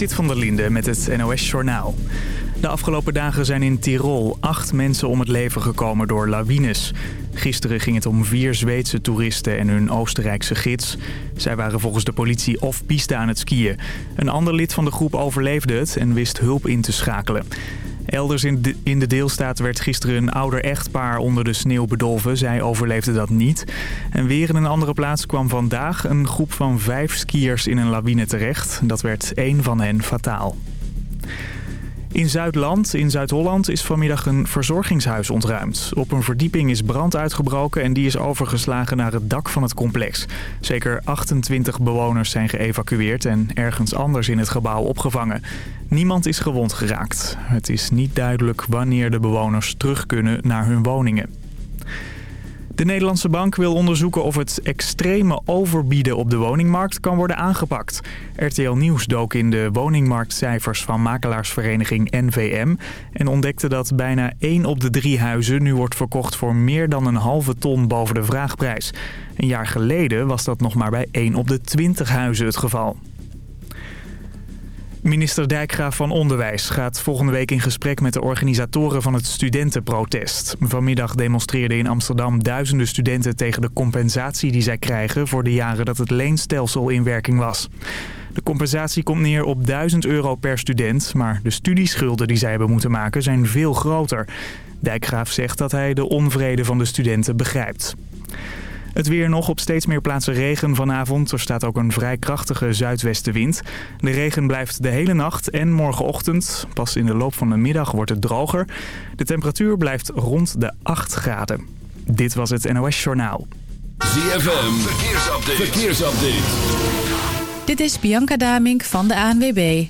Sit van der Linde met het NOS-journaal. De afgelopen dagen zijn in Tirol acht mensen om het leven gekomen door lawines. Gisteren ging het om vier Zweedse toeristen en hun Oostenrijkse gids. Zij waren volgens de politie off-piste aan het skiën. Een ander lid van de groep overleefde het en wist hulp in te schakelen. Elders in de, in de deelstaat werd gisteren een ouder echtpaar onder de sneeuw bedolven. Zij overleefde dat niet. En weer in een andere plaats kwam vandaag een groep van vijf skiers in een lawine terecht. Dat werd één van hen fataal. In Zuidland, in Zuid-Holland, is vanmiddag een verzorgingshuis ontruimd. Op een verdieping is brand uitgebroken en die is overgeslagen naar het dak van het complex. Zeker 28 bewoners zijn geëvacueerd en ergens anders in het gebouw opgevangen. Niemand is gewond geraakt. Het is niet duidelijk wanneer de bewoners terug kunnen naar hun woningen. De Nederlandse bank wil onderzoeken of het extreme overbieden op de woningmarkt kan worden aangepakt. RTL Nieuws dook in de woningmarktcijfers van makelaarsvereniging NVM... en ontdekte dat bijna 1 op de drie huizen nu wordt verkocht voor meer dan een halve ton boven de vraagprijs. Een jaar geleden was dat nog maar bij 1 op de 20 huizen het geval. Minister Dijkgraaf van Onderwijs gaat volgende week in gesprek met de organisatoren van het studentenprotest. Vanmiddag demonstreerden in Amsterdam duizenden studenten tegen de compensatie die zij krijgen voor de jaren dat het leenstelsel in werking was. De compensatie komt neer op 1000 euro per student, maar de studieschulden die zij hebben moeten maken zijn veel groter. Dijkgraaf zegt dat hij de onvrede van de studenten begrijpt. Het weer nog op steeds meer plaatsen regen vanavond. Er staat ook een vrij krachtige zuidwestenwind. De regen blijft de hele nacht en morgenochtend. Pas in de loop van de middag wordt het droger. De temperatuur blijft rond de 8 graden. Dit was het NOS Journaal. ZFM, verkeersupdate. verkeersupdate. Dit is Bianca Damink van de ANWB.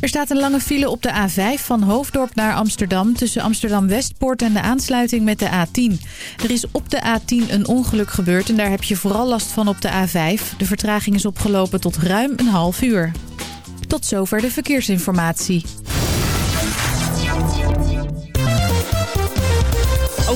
Er staat een lange file op de A5 van Hoofddorp naar Amsterdam... tussen Amsterdam-Westpoort en de aansluiting met de A10. Er is op de A10 een ongeluk gebeurd en daar heb je vooral last van op de A5. De vertraging is opgelopen tot ruim een half uur. Tot zover de verkeersinformatie.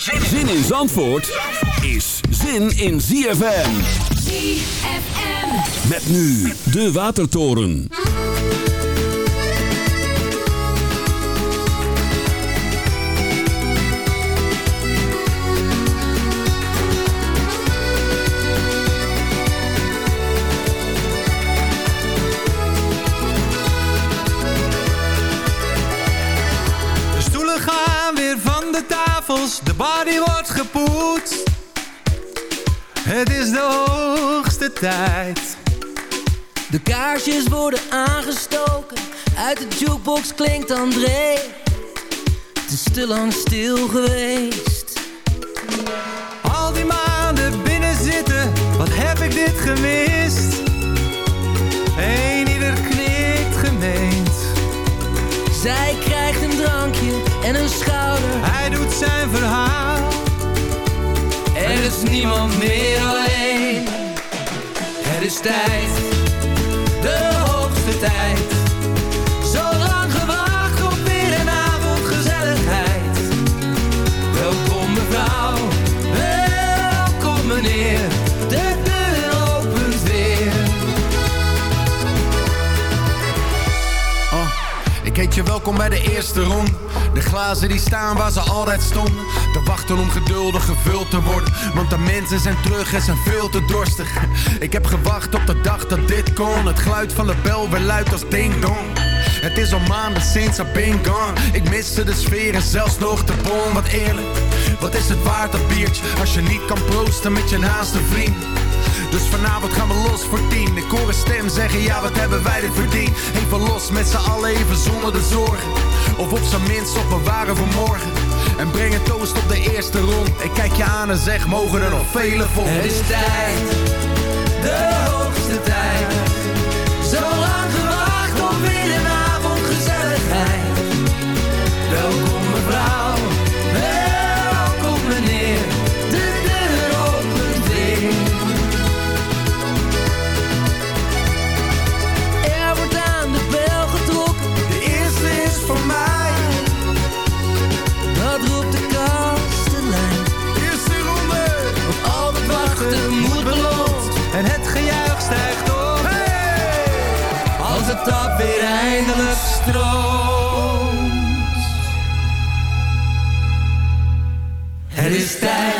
Zin in Zandvoort is zin in ZFM. ZFM. Met nu de Watertoren. De stoelen gaan weer van de tafels, de body wordt gepoetst. Het is de hoogste tijd. De kaarsjes worden aangestoken, uit de jukebox klinkt André. Het is te lang stil geweest. Al die maanden binnen zitten, wat heb ik dit gemist? Eén ieder knikt gemeend. Zij krijgt een drankje en een schouder. Zijn verhaal. Er is niemand meer alleen. Het is tijd, de hoogste tijd. Zo lang gewacht op weer een avondgezelligheid. Welkom mevrouw, welkom meneer. De deur opent weer. Oh, ik heet je welkom bij de eerste ronde. De glazen die staan waar ze altijd stonden. Te wachten om geduldig gevuld te worden. Want de mensen zijn terug en zijn veel te dorstig. Ik heb gewacht op de dag dat dit kon. Het geluid van de bel weer luidt als ding dong. Het is al maanden sinds I been gone. Ik miste de sfeer en zelfs nog de bon. Wat eerlijk, wat is het waard dat biertje? Als je niet kan proosten met je naaste vriend. Dus vanavond gaan we los voor tien. Ik hoor een stem zeggen, ja wat hebben wij dit verdiend. Even los met z'n allen, even zonder de zorgen. Of op zijn minst op bewaren voor morgen. En breng een toast op de eerste rond. Ik kijk je aan en zeg, mogen er nog vele volgen. Het is tijd, de hoogste tijd. Stroomt. Het is tijd,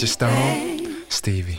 Just Stevie.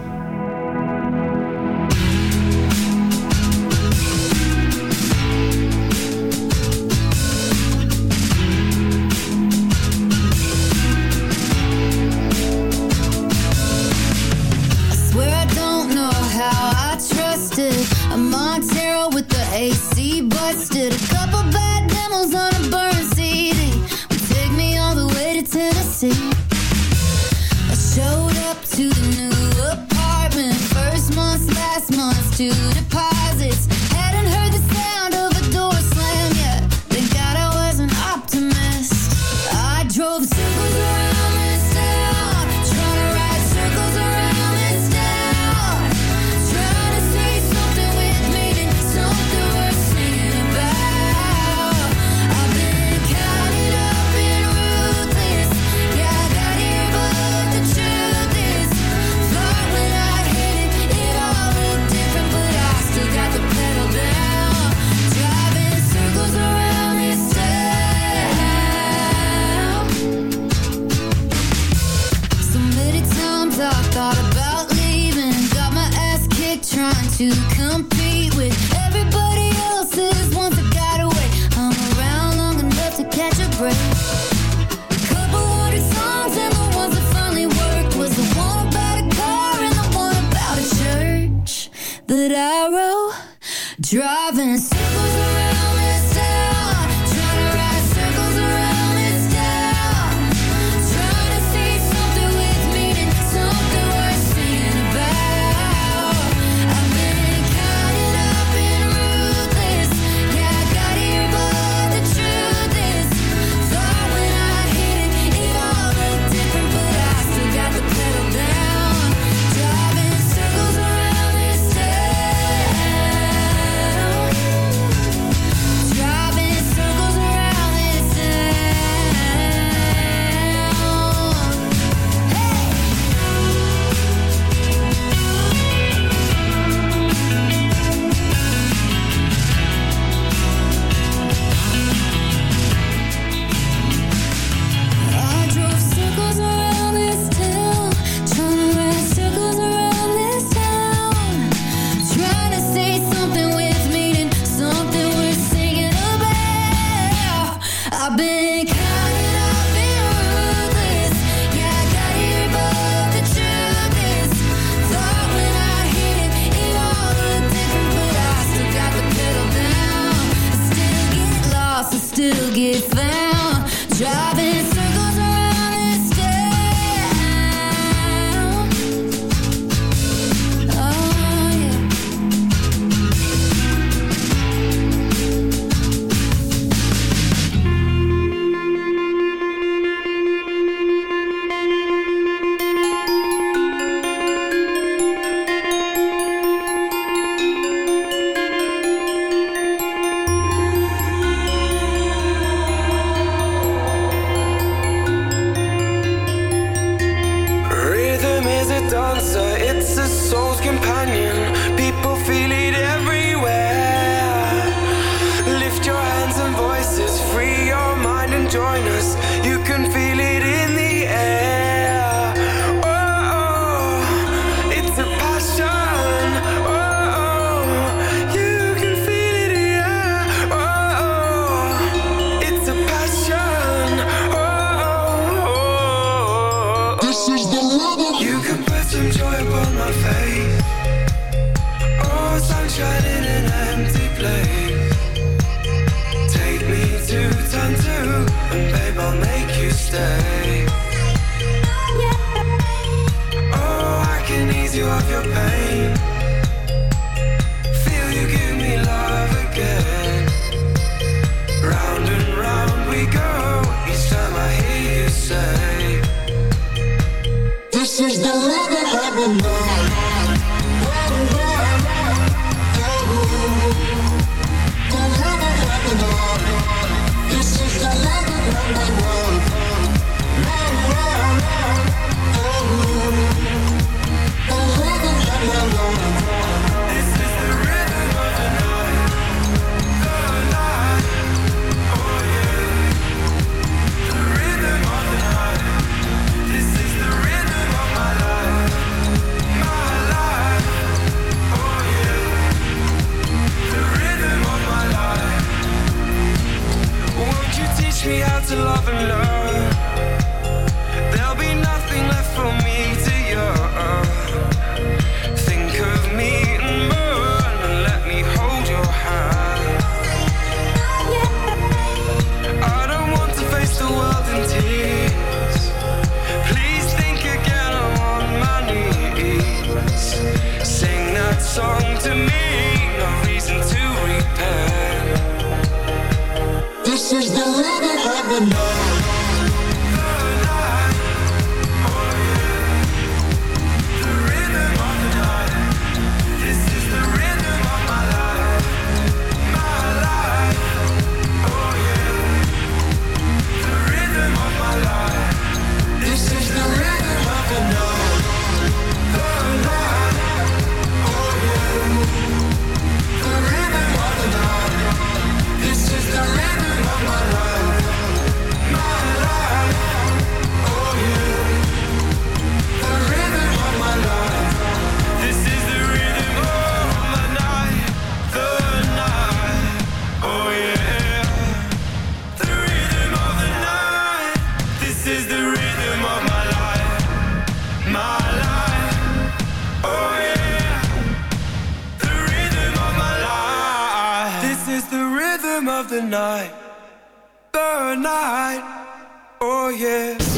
Yeah.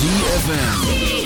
ZFM.